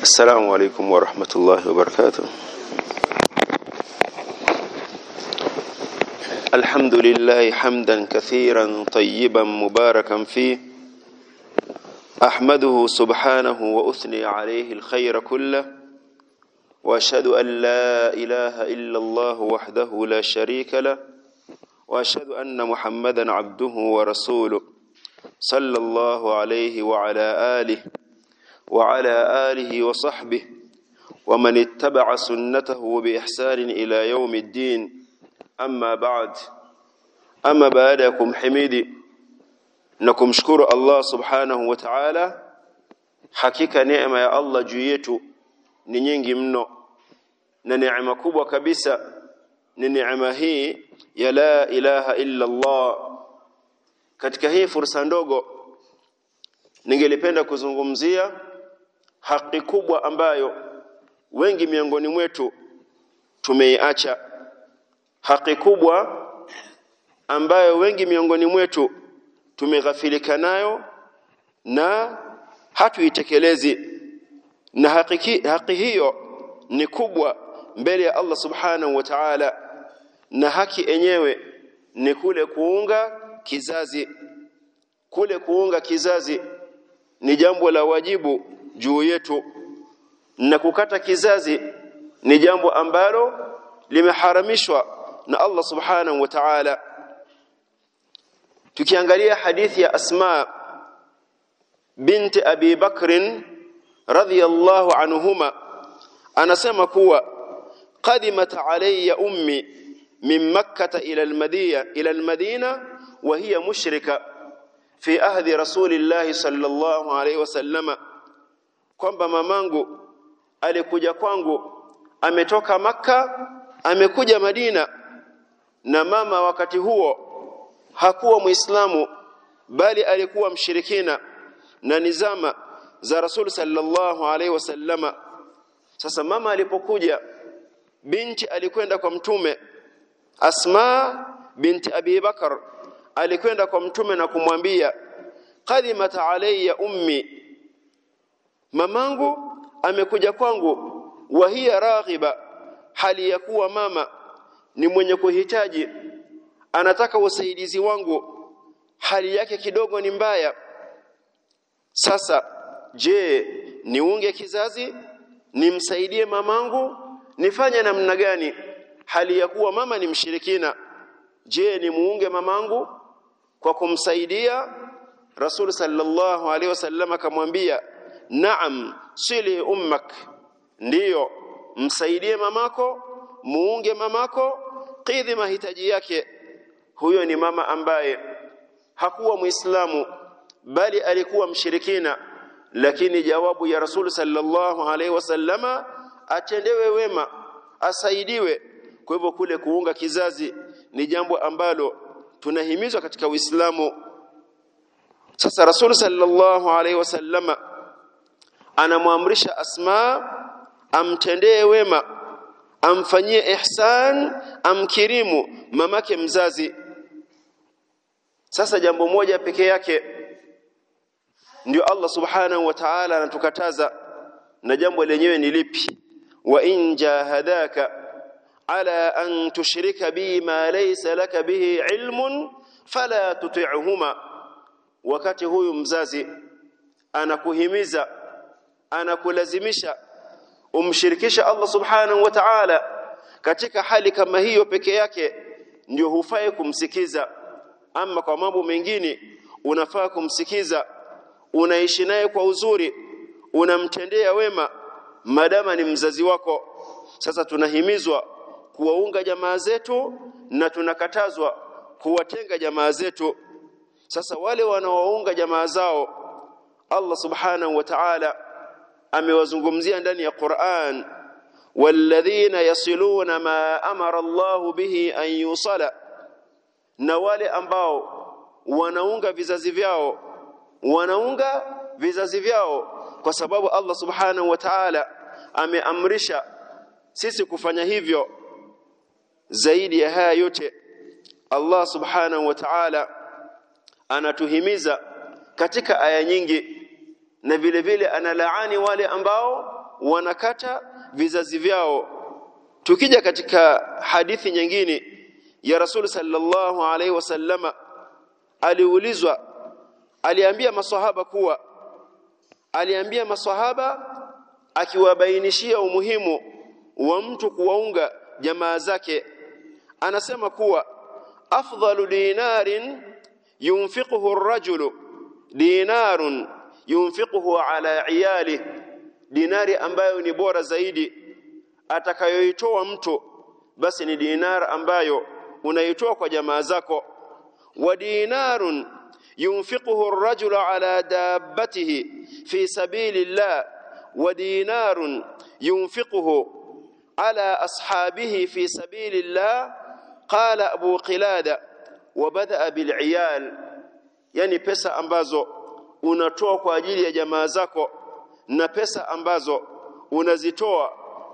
السلام عليكم ورحمة الله وبركاته. الحمد لله حمدا كثيرا طيبا مباركا فيه. أحمده سبحانه وأثني عليه الخير كله. وأشهد أن لا إله إلا الله وحده لا شريك له. وأشهد أن محمدا عبده ورسوله. صلى الله عليه وعلى آله وعلى آله وصحبه ومن اتبع سنته بإحسان إلى يوم الدين أما بعد أما بعدكم حميدي nakumshukuru Allah subhanahu wa ta'ala hakika neema ya Allah juu yetu ni nyingi mno na neema kubwa kabisa ni neema hii ya la ilaha illa Allah katika hii fursa ndogo ningelipenda kuzungumzia haki kubwa ambayo wengi miongoni mwetu tumeiacha. Haki kubwa ambayo wengi miongoni mwetu tumeghafilika nayo na hatuitekelezi. Na haki, haki hiyo ni kubwa mbele ya Allah subhanahu wa ta'ala na haki enyewe ni kule kuunga kizazi. Kule kuunga kizazi ni jambo la wajibu juu yetu. Na kukata kizazi ni jambo ambalo limeharamishwa na Allah subhanahu wa ta'ala. Tukiangalia hadithi ya Asma binti Abi Bakr radhiyallahu anhuma anasema kuwa qadimat alayya ummi min makkah ila almadina ila al-madina wa hiya mushrika fi ahdi rasulillahi sallallahu alayhi wasallama kwamba mamangu alikuja kwangu ametoka maka amekuja Madina na mama wakati huo hakuwa muislamu bali alikuwa mshirikina na nizama za rasul sallallahu alaihi wasallama. Sasa mama alipokuja binti alikwenda kwa mtume asma binti abi bakar alikwenda kwa mtume na kumwambia qadimat alayya ummi mamangu amekuja kwangu wa hiya raghiba hali ya kuwa mama ni mwenye kuhitaji. Anataka usaidizi wangu hali yake kidogo ni mbaya. Sasa je niunge kizazi nimsaidie mamangu nifanye namna gani? Hali ya kuwa mama ni mshirikina. Je ni muunge mamangu kwa kumsaidia? Rasul sallallahu alaihi wasallam akamwambia naam sili ummak. Ndiyo msaidie mamako muunge mamako kidhi mahitaji yake. Huyo ni mama ambaye hakuwa muislamu bali alikuwa mshirikina. Lakini jawabu ya rasul sallallahu alaihi wasallama atendewe wema asaidiwe. Kwa hivyo kule kuunga kizazi ni jambo ambalo tunahimizwa katika uislamu. Sasa rasul sallallahu alaihi wasallama anamwamrisha asma amtendee wema amfanyie ihsan amkirimu mamake mzazi. Sasa jambo moja pekee yake ndio Allah subhanahu wa ta'ala anatukataza na jambo lenyewe ni lipi? Wa in jahadaka ala an tushrika bi ma laysa laka bihi ilmun fala tuti'huma. Wakati huyu mzazi anakuhimiza anakulazimisha umshirikisha Allah subhanahu wa ta'ala katika hali kama hiyo peke yake ndio hufai kumsikiza. Ama kwa mambo mengine unafaa kumsikiza unaishi naye kwa uzuri unamtendea wema madama ni mzazi wako. Sasa tunahimizwa kuwaunga jamaa zetu na tunakatazwa kuwatenga jamaa zetu. Sasa wale wanaounga jamaa zao Allah subhanahu wa ta'ala amewazungumzia ndani ya Qur'an walladhina yasiluna ma amara Allah bihi an yusala na wale ambao wanaunga vizazi vyao wanaunga vizazi vyao kwa sababu Allah subhanahu wa ta'ala ameamrisha sisi kufanya hivyo. Zaidi ya haya yote Allah subhanahu wa ta'ala anatuhimiza katika aya nyingi na vile vile analaani wale ambao wanakata vizazi vyao. Tukija katika hadithi nyingine ya Rasul sallallahu alaihi wasallama aliulizwa aliambia maswahaba kuwa aliambia maswahaba akiwabainishia umuhimu wa mtu kuwaunga jamaa zake anasema kuwa afdalu dinarin yunfiquhu ar-rajulu dinarun yunfiquhu ala iyali dinari ambayo ni bora zaidi atakayoitoa mtu basi ni dinar ambayo unaitoa kwa jamaa zako wa dinarun yunfiquhu ar-rajulu ala dabbatihi fi sabilillah wa dinarun yunfiquhu ala ashabihi fi sabilillah qala abu qilada wa bada bil'iyal yani pesa ambazo unatoa kwa ajili ya jamaa zako na pesa ambazo unazitoa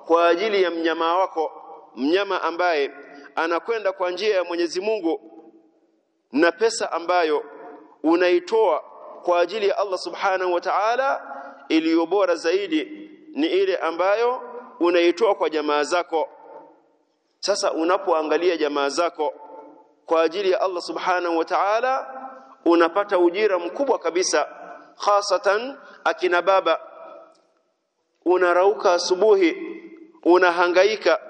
kwa ajili ya mnyama wako mnyama ambaye anakwenda kwa njia ya Mwenyezi Mungu na pesa ambayo unaitoa kwa ajili ya Allah Subhanahu wa Ta'ala iliyo bora zaidi ni ile ambayo unaitoa kwa jamaa zako. Sasa unapoangalia jamaa zako kwa ajili ya Allah Subhanahu wa Ta'ala unapata ujira mkubwa kabisa hasatan akina baba. Unarauka asubuhi unahangaika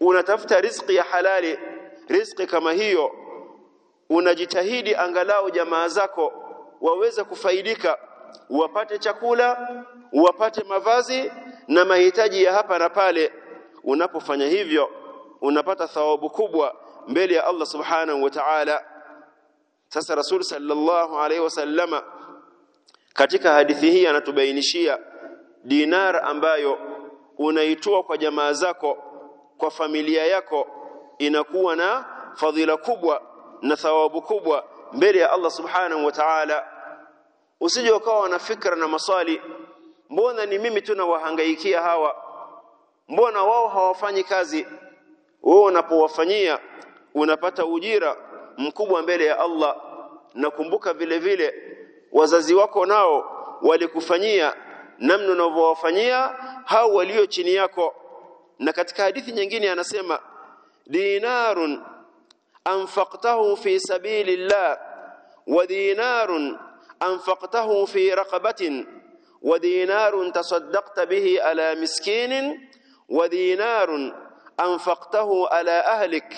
unatafuta riziki ya halali riziki kama hiyo. Unajitahidi angalau jamaa zako waweze kufaidika wapate chakula wapate mavazi na mahitaji ya hapa na pale. Unapofanya hivyo unapata thawabu kubwa mbele ya Allah subhanahu wa ta'ala. Sasa rasul sallallahu alaihi wasallama katika hadithi hii anatubainishia dinar ambayo unaitoa kwa jamaa zako kwa familia yako inakuwa na fadhila kubwa na thawabu kubwa mbele ya Allah subhanahu wa ta'ala. Usije ukawa na fikra na maswali mbona ni mimi tu nawahangaikia hawa? Mbona wao hawafanyi kazi? Wewe unapowafanyia unapata ujira mkubwa mbele ya Allah. Nakumbuka vile vile wazazi wako nao walikufanyia namna unavyowafanyia hao walio chini yako na katika hadithi nyingine anasema dinarun anfaqtahu fi sabilillah wa dinarun anfaqtahu fi raqabatin wa dinarun tasaddaqta bihi ala miskinin wa dinarun anfaqtahu ala ahlik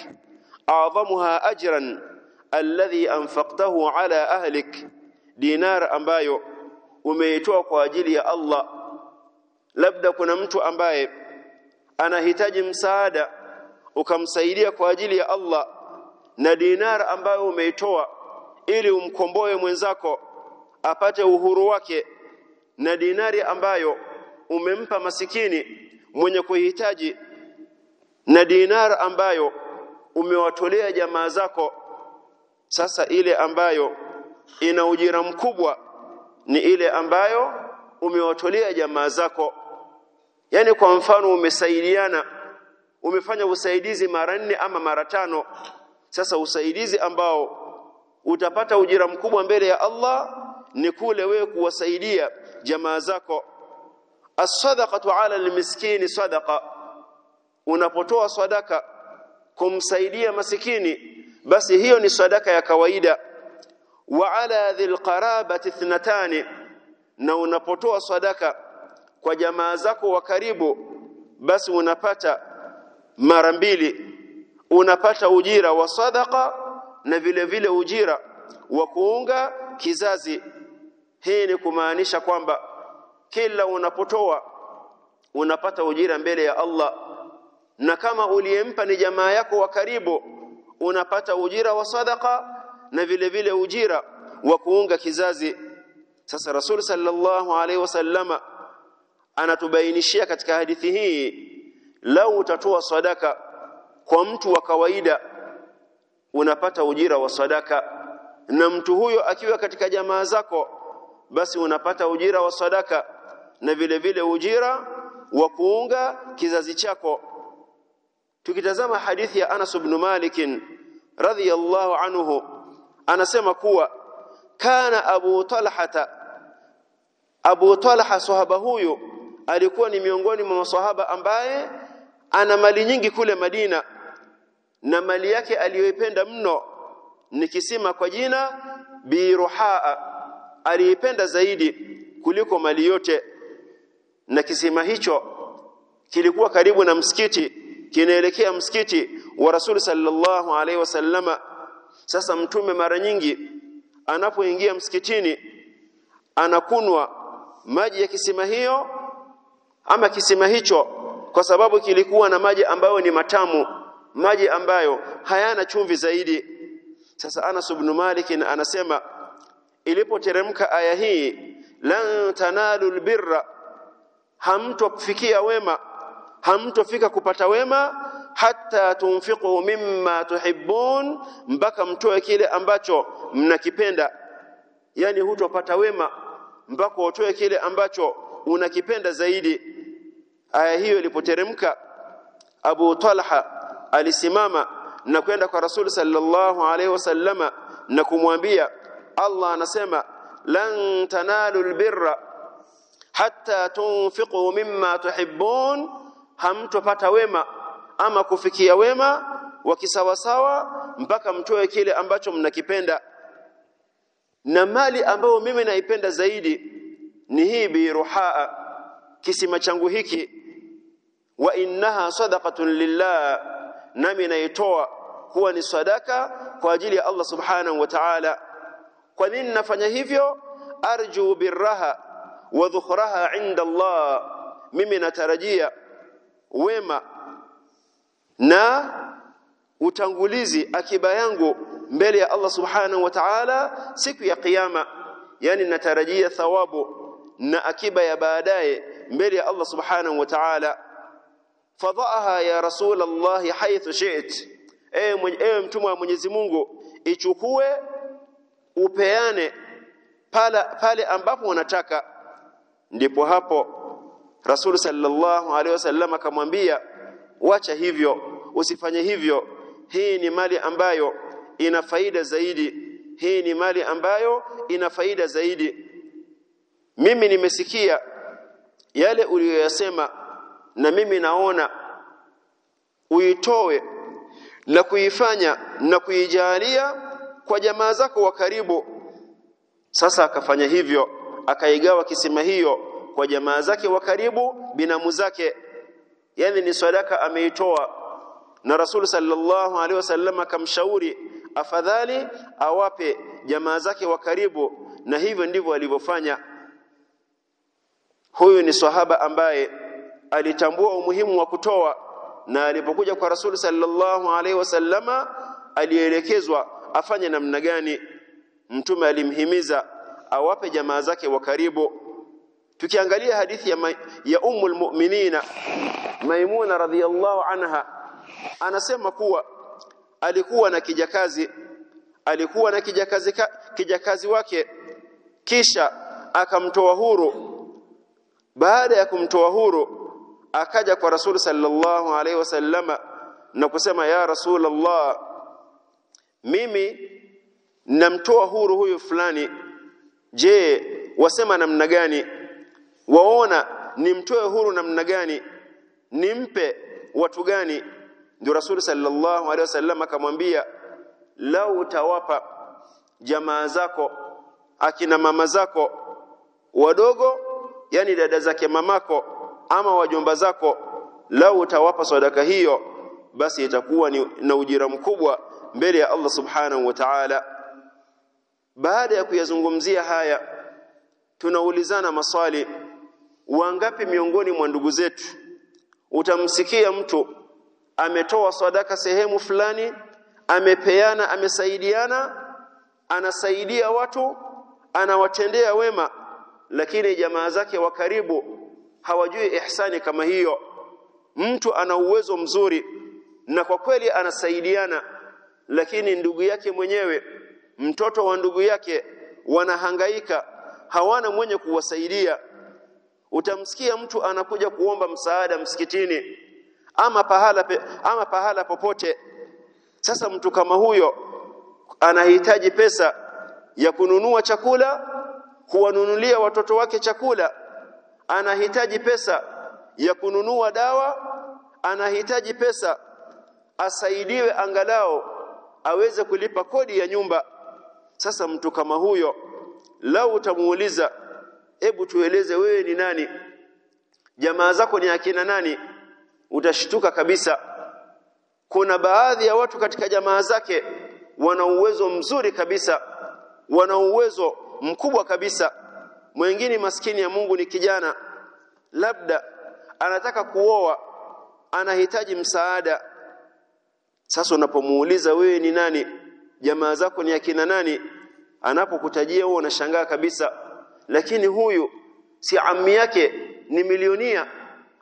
a'zamuha ajran alladhi anfaqtahu ala ahlik dinar ambayo umeitoa kwa ajili ya Allah. Labda kuna mtu ambaye anahitaji msaada ukamsaidia kwa ajili ya Allah na dinar ambayo umeitoa ili umkomboe mwenzako apate uhuru wake na dinari ambayo umempa masikini mwenye kuhitaji na dinar ambayo umewatolea jamaa zako. Sasa ile ambayo ina ujira mkubwa ni ile ambayo umewatolea jamaa zako. Yani kwa mfano umesaidiana umefanya usaidizi mara nne ama mara tano. Sasa usaidizi ambao utapata ujira mkubwa mbele ya Allah ni kule wewe kuwasaidia jamaa zako. As-sadaqatu 'ala al-miskini sadaqa. Unapotoa sadaka kumsaidia masikini basi hiyo ni sadaka ya kawaida wa ala dhil qarabati ithnatani na unapotoa sadaka kwa jamaa zako wa karibu basi unapata mara mbili. Unapata ujira wa sadaka na vile vile ujira wa kuunga kizazi. Hii ni kumaanisha kwamba kila unapotoa unapata ujira mbele ya Allah. Na kama uliyempa ni jamaa yako wa karibu unapata ujira wa sadaka na vile vile ujira wa kuunga kizazi. Sasa rasul sallallahu alaihi wasallama anatubainishia katika hadithi hii lau utatoa sadaka kwa mtu wa kawaida unapata ujira wa sadaka. Na mtu huyo akiwa katika jamaa zako basi unapata ujira wa sadaka na vile vile ujira wa kuunga kizazi chako. Tukitazama hadithi ya Anas ibn Malik radhiyallahu anhu anasema kuwa kana Abu Talhata Abu Talha sahaba huyo alikuwa ni miongoni mwa maswahaba ambaye ana mali nyingi kule Madina na mali yake aliyoipenda mno ni kisima kwa jina Biruhaa aliipenda zaidi kuliko mali yote. Na kisima hicho kilikuwa karibu na msikiti kinaelekea msikiti wa Rasul sallallahu alaihi wasallama sasa mtume mara nyingi anapoingia msikitini anakunwa maji ya kisima hiyo ama kisima hicho kwa sababu kilikuwa na maji ambayo ni matamu maji ambayo hayana chumvi zaidi. Sasa Anas ibn Malik anasema ilipoteremka aya hii lan tanalu albirra hamtofikia wema hamtofika kupata wema hata tunfiqu mimma tuhibbun mpaka mtoe kile ambacho mnakipenda. Yani hutopata wema mpaka utoe kile ambacho unakipenda zaidi. Aya hiyo ilipoteremka Abu Talha alisimama na kwenda kwa Rasul sallallahu alaihi wasallama na kumwambia Allah anasema lan tanalu albirra hatta tunfiqu mimma tuhibbun hamtopata wema ama kufikia wema wa kisawasawa mpaka mtoe kile ambacho mnakipenda. Na mali ambayo mimi naipenda zaidi ni hii biruhaa kisima changu hiki. Wa innaha sadaqatun lillah nami naitoa kuwa ni sadaka kwa ajili ya Allah subhanahu wa ta'ala. Kwa nini nafanya hivyo? Arju birraha wa dhukhraha inda Allah mimi natarajia wema na utangulizi akiba yangu mbele ya Allah subhanahu wa ta'ala siku ya kiyama yani natarajia thawabu na akiba ya baadaye mbele ya Allah subhanahu wa ta'ala. Fadhaha ya rasul Allah haythu shi't ewe mtume wa Mwenyezi Mungu ichukue upeane pale pale ambapo unataka. Ndipo hapo Rasul sallallahu alaihi wasallam akamwambia wacha hivyo usifanye hivyo. Hii ni mali ambayo ina faida zaidi. Hii ni mali ambayo ina faida zaidi. Mimi nimesikia yale uliyoyasema na mimi naona uitoe na kuifanya na kuijalia kwa jamaa zako wa karibu. Sasa akafanya hivyo akaigawa kisima hiyo kwa jamaa zake wa karibu binamu zake. Yani ni sadaka ameitoa na rasul sallallahu alaihi wasallam akamshauri afadhali awape jamaa zake wa karibu. Na hivyo ndivyo alivyofanya. Huyu ni sahaba ambaye alitambua umuhimu wa kutoa na alipokuja kwa rasul sallallahu alaihi wasallama alielekezwa afanye namna gani mtume alimhimiza awape jamaa zake wa karibu. Tukiangalia hadithi ya, ya ummul mu'minina maimuna radhiyallahu anha anasema kuwa alikuwa na kijakazi alikuwa na kijakazi kijakazi wake kisha akamtoa huru. Baada ya kumtoa huru akaja kwa rasul sallallahu alaihi wasallama na kusema ya rasulullah mimi namtoa huru huyu fulani. Je wasema namna gani? Waona nimtoe huru namna gani? Nimpe watu gani ndio Rasuli sallallahu alaihi wasallam akamwambia lau utawapa jamaa zako akina mama zako wadogo yani dada zake mamako ama wajomba zako lau utawapa sadaka hiyo basi itakuwa ni na ujira mkubwa mbele ya Allah subhanahu wa ta'ala. Baada ya kuyazungumzia haya tunaulizana maswali wangapi miongoni mwa ndugu zetu? Utamsikia mtu ametoa sadaka sehemu fulani amepeana amesaidiana anasaidia watu anawatendea wema lakini jamaa zake wa karibu hawajui ihsani kama hiyo. Mtu ana uwezo mzuri na kwa kweli anasaidiana lakini ndugu yake mwenyewe mtoto wa ndugu yake wanahangaika hawana mwenye kuwasaidia. Utamsikia mtu anakuja kuomba msaada msikitini ama pahala pe, ama pahala popote. Sasa mtu kama huyo anahitaji pesa ya kununua chakula kuwanunulia watoto wake chakula anahitaji pesa ya kununua dawa anahitaji pesa asaidiwe angalao aweze kulipa kodi ya nyumba. Sasa mtu kama huyo lau utamuuliza hebu tueleze wewe ni nani? Jamaa zako ni akina nani utashtuka kabisa. Kuna baadhi ya watu katika jamaa zake wana uwezo mzuri kabisa wana uwezo mkubwa kabisa. Mwingine maskini ya Mungu ni kijana labda anataka kuoa anahitaji msaada. Sasa unapomuuliza wewe ni nani? Jamaa zako ni akina nani? Anapokutajia huo unashangaa kabisa. Lakini huyu si ammi yake ni milionia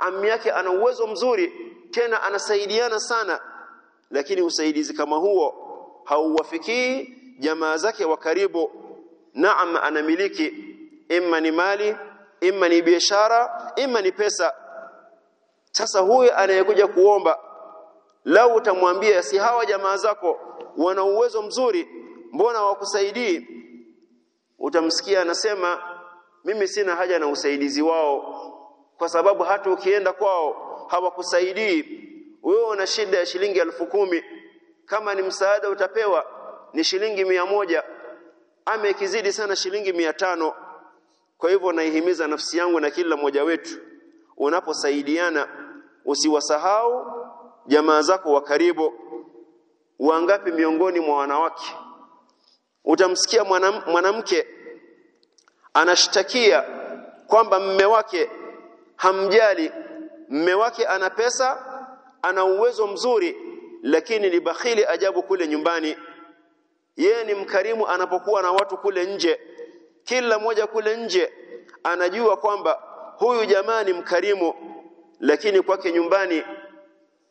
ammi yake ana uwezo mzuri tena anasaidiana sana. Lakini usaidizi kama huo hauwafikii jamaa zake wa karibu. Naam anamiliki. Imma ni mali imma ni biashara imma ni pesa. Sasa huyu anayekuja kuomba lau utamwambia si hawa jamaa zako wana uwezo mzuri mbona wakusaidii utamsikia anasema mimi sina haja na usaidizi wao kwa sababu hata ukienda kwao hawakusaidii. Wewe una shida ya shilingi elfu kumi. Kama ni msaada utapewa ni shilingi mia moja. Ama ikizidi sana shilingi mia tano. Kwa hivyo naihimiza nafsi yangu na kila mmoja wetu unaposaidiana usiwasahau jamaa zako wa karibu. Wangapi miongoni mwa wanawake? Utamsikia mwanamke anashtakia kwamba mme wake hamjali mme wake ana pesa ana uwezo mzuri lakini ni bakhili ajabu kule nyumbani. Yeye ni mkarimu anapokuwa na watu kule nje. Kila mmoja kule nje anajua kwamba huyu jamaa ni mkarimu lakini kwake nyumbani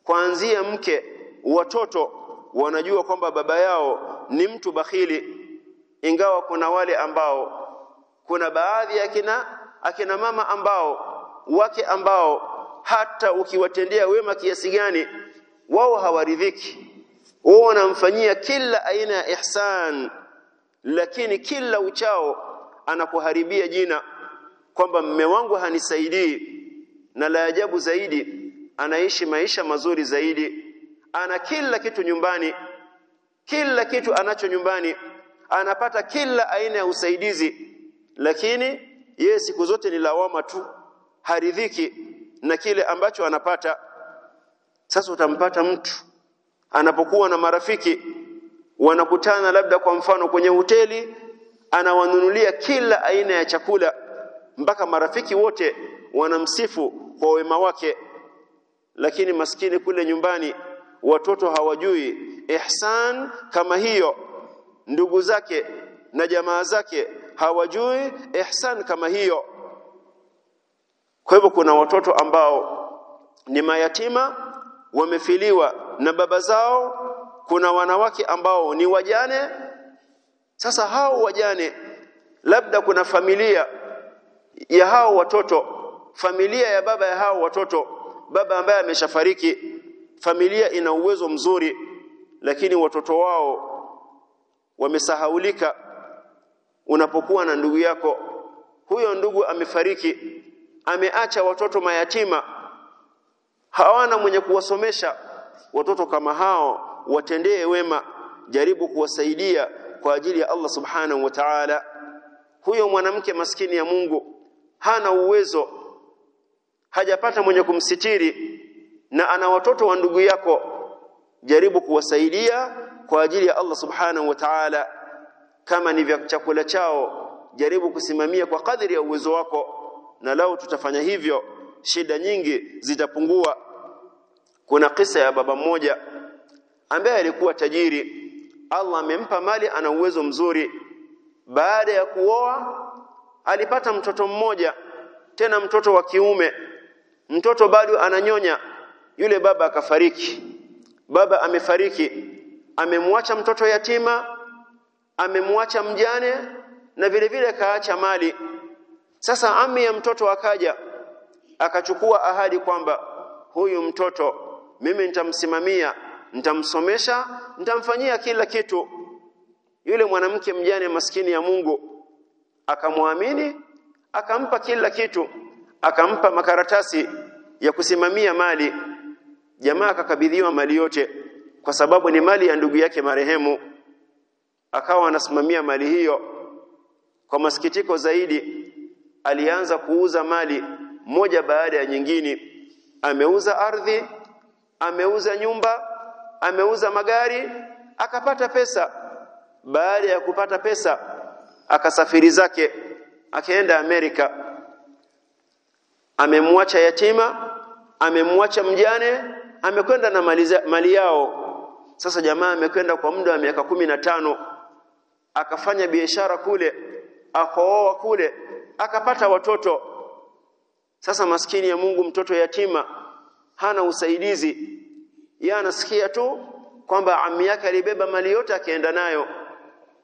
kuanzia mke watoto wanajua kwamba baba yao ni mtu bakhili. Ingawa kuna wale ambao kuna baadhi ya kina akina mama ambao wake ambao hata ukiwatendea wema kiasi gani wao hawaridhiki. Wao wanamfanyia kila aina ya ihsan lakini kila uchao anakuharibia jina kwamba mme wangu hanisaidii na la ajabu zaidi anaishi maisha mazuri zaidi. Ana kila kitu nyumbani kila kitu anacho nyumbani anapata kila aina ya usaidizi lakini yeye siku zote ni lawama tu haridhiki na kile ambacho anapata. Sasa utampata mtu anapokuwa na marafiki wanakutana labda kwa mfano kwenye hoteli anawanunulia kila aina ya chakula mpaka marafiki wote wanamsifu kwa wema wake. Lakini maskini kule nyumbani watoto hawajui ihsan kama hiyo. Ndugu zake na jamaa zake hawajui ihsan kama hiyo kwa hivyo kuna watoto ambao ni mayatima wamefiliwa na baba zao kuna wanawake ambao ni wajane. Sasa hao wajane labda kuna familia ya hao watoto familia ya baba ya hao watoto baba ambaye ameshafariki familia ina uwezo mzuri lakini watoto wao wamesahaulika. Unapokuwa na ndugu yako huyo ndugu amefariki ameacha watoto mayatima. Hawana mwenye kuwasomesha watoto kama hao watendee wema jaribu kuwasaidia kwa ajili ya Allah subhanahu wa ta'ala. Huyo mwanamke maskini ya Mungu hana uwezo hajapata mwenye kumsitiri na ana watoto wa ndugu yako. Jaribu kuwasaidia kwa ajili ya Allah subhanahu wa ta'ala. Kama ni vya chakula chao jaribu kusimamia kwa kadri ya uwezo wako na lao tutafanya hivyo shida nyingi zitapungua. Kuna kisa ya baba mmoja ambaye alikuwa tajiri. Allah amempa mali ana uwezo mzuri. Baada ya kuoa alipata mtoto mmoja tena mtoto wa kiume. Mtoto bado ananyonya. Yule baba akafariki. Baba amefariki. Amemwacha mtoto yatima amemwacha mjane na vile vile kaacha mali sasa ami ya mtoto akaja akachukua ahadi kwamba huyu mtoto mimi nitamsimamia nitamsomesha nitamfanyia kila kitu. Yule mwanamke mjane maskini ya Mungu akamwamini akampa kila kitu akampa makaratasi ya kusimamia mali. Jamaa akakabidhiwa mali yote kwa sababu ni mali ya ndugu yake marehemu. Akawa anasimamia mali hiyo kwa masikitiko zaidi alianza kuuza mali moja baada ya nyingine. Ameuza ardhi ameuza nyumba ameuza magari akapata pesa. Baada ya kupata pesa akasafiri zake akaenda Amerika. Amemwacha yatima amemwacha mjane amekwenda na mali, yao. Sasa jamaa amekwenda kwa muda wa miaka tano akafanya biashara kule akooa kule akapata watoto. Sasa maskini ya Mungu mtoto yatima hana usaidizi. Yeye anasikia tu kwamba ami yake alibeba mali yote akaenda nayo.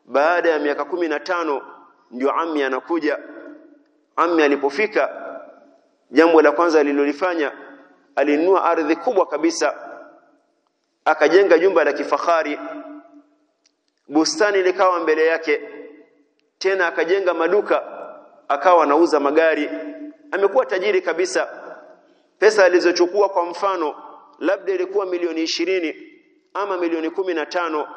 Baada ya miaka kumi na tano ndio ami anakuja. Ami alipofika jambo la kwanza alilolifanya alinunua ardhi kubwa kabisa. Akajenga jumba la kifahari. Bustani likawa mbele yake. Tena akajenga maduka akawa anauza magari. Amekuwa tajiri kabisa. Pesa alizochukua kwa mfano labda ilikuwa milioni ishirini ama milioni kumi na tano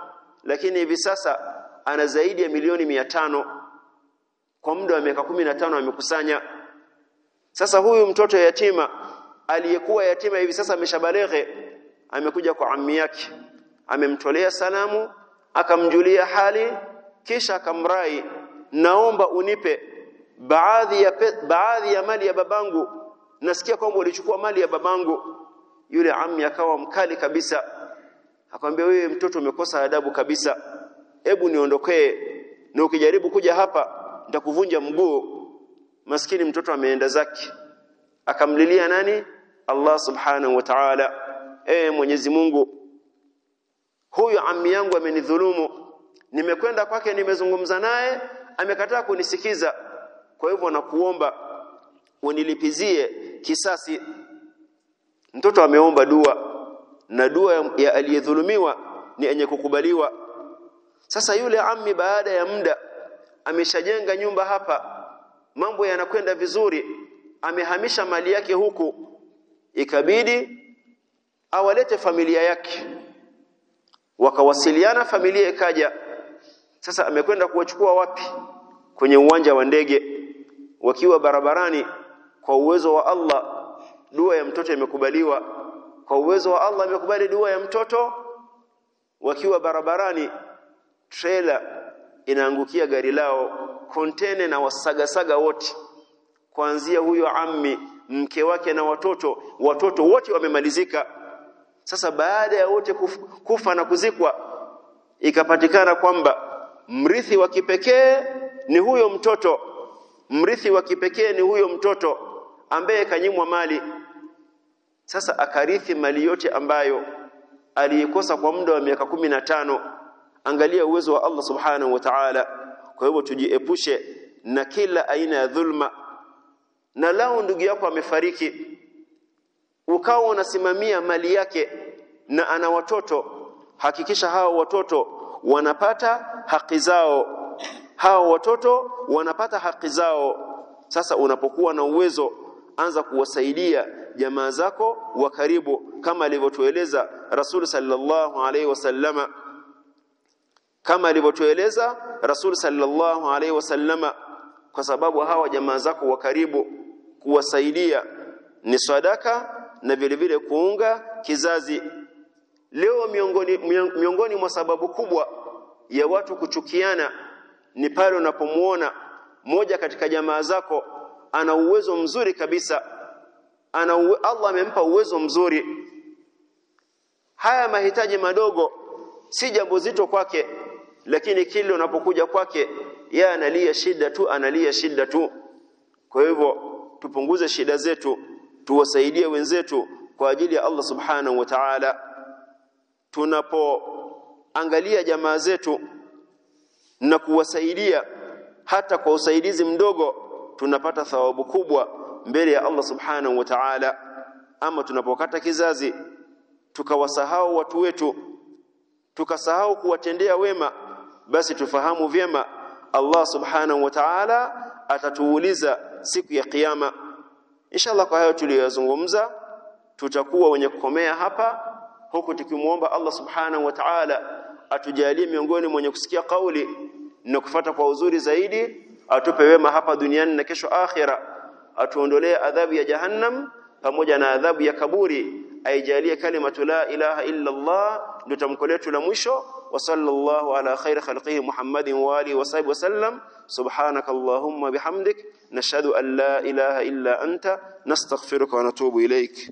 lakini hivi sasa ana zaidi ya milioni mia tano. Kwa muda wa miaka kumi na tano amekusanya. Sasa huyu mtoto yatima aliyekuwa yatima hivi sasa ameshabaleghe amekuja kwa ammi yake. Amemtolea salamu akamjulia hali kisha akamrai naomba unipe baadhi ya baadhi ya mali ya babangu. Nasikia kwamba ulichukua mali ya babangu. Yule ammi akawa mkali kabisa. Akamwambia wewe mtoto umekosa adabu kabisa. Hebu niondokee na ukijaribu kuja hapa nitakuvunja mguu. Maskini mtoto ameenda zake. Akamlilia nani? Allah subhanahu wa ta'ala. Eh Mwenyezi Mungu huyu ammi yangu amenidhulumu. Nimekwenda kwake nimezungumza naye amekataa kunisikiza kwa hivyo nakuomba unilipizie kisasi. Mtoto ameomba dua na dua ya, aliyedhulumiwa ni yenye kukubaliwa. Sasa yule ammi baada ya muda ameshajenga nyumba hapa mambo yanakwenda vizuri amehamisha mali yake huku ikabidi awalete familia yake. Wakawasiliana familia ikaja. Sasa amekwenda kuwachukua wapi? Kwenye uwanja wa ndege wakiwa barabarani kwa uwezo wa Allah dua ya mtoto imekubaliwa. Kwa uwezo wa Allah imekubali dua ya mtoto. Wakiwa barabarani trailer inaangukia gari lao kontene na wasagasaga wote. Kuanzia huyo ammi mke wake na watoto watoto wote wamemalizika. Sasa baada ya wote kufa na kuzikwa ikapatikana kwamba mrithi wa kipekee ni huyo mtoto mrithi wa kipekee ni huyo mtoto ambaye kanyimwa mali. Sasa akarithi mali yote ambayo aliikosa kwa muda wa miaka kumi na tano. Angalia uwezo wa Allah subhanahu wa ta'ala. Kwa hivyo tujiepushe na kila aina ya dhulma. Na lao ndugu yako amefariki. Ukawa unasimamia mali yake na ana watoto. Hakikisha hao watoto wanapata haki zao hao watoto wanapata haki zao. Sasa unapokuwa na uwezo anza kuwasaidia jamaa zako wa karibu kama alivyotueleza Rasul sallallahu alaihi wasallama kama alivyotueleza Rasul sallallahu alaihi wasallama kwa sababu hawa jamaa zako wa karibu kuwasaidia ni sadaka na vile vile kuunga kizazi. Leo miongoni miongoni mwa sababu kubwa ya watu kuchukiana ni pale unapomuona moja katika jamaa zako ana uwezo mzuri kabisa ana uwe, Allah amempa uwezo mzuri. Haya mahitaji madogo si jambo zito kwake lakini kile unapokuja kwake ya analia shida tu analia shida tu. Kwa hivyo tupunguze shida zetu tuwasaidie wenzetu kwa ajili ya Allah subhanahu wa ta'ala. Tunapoangalia jamaa zetu na kuwasaidia. Hata kwa usaidizi mdogo tunapata thawabu kubwa mbele ya Allah subhanahu wa ta'ala. Ama tunapokata kizazi tukawasahau watu wetu tukasahau kuwatendea wema basi tufahamu vyema Allah subhanahu wa ta'ala atatuuliza siku ya kiyama. Inshallah kwa hayo tuliyozungumza tutakuwa wenye kukomea hapa huku tukimwomba Allah subhanahu wa ta'ala atujalie miongoni mwenye kusikia kauli na kufata kwa uzuri zaidi atupe wema hapa duniani na kesho akhira atuondolee adhabu ya jahannam pamoja na adhabu ya kaburi aijalie kalimatu la ilaha illa Allah ndio tamko letu la mwisho. Wa sallallahu ala khair khalqihi Muhammadin wa alihi wa sahbihi wasallam subhanaka allahumma bihamdik nashhadu an la ilaha illa anta nastaghfiruka wa natubu ilayk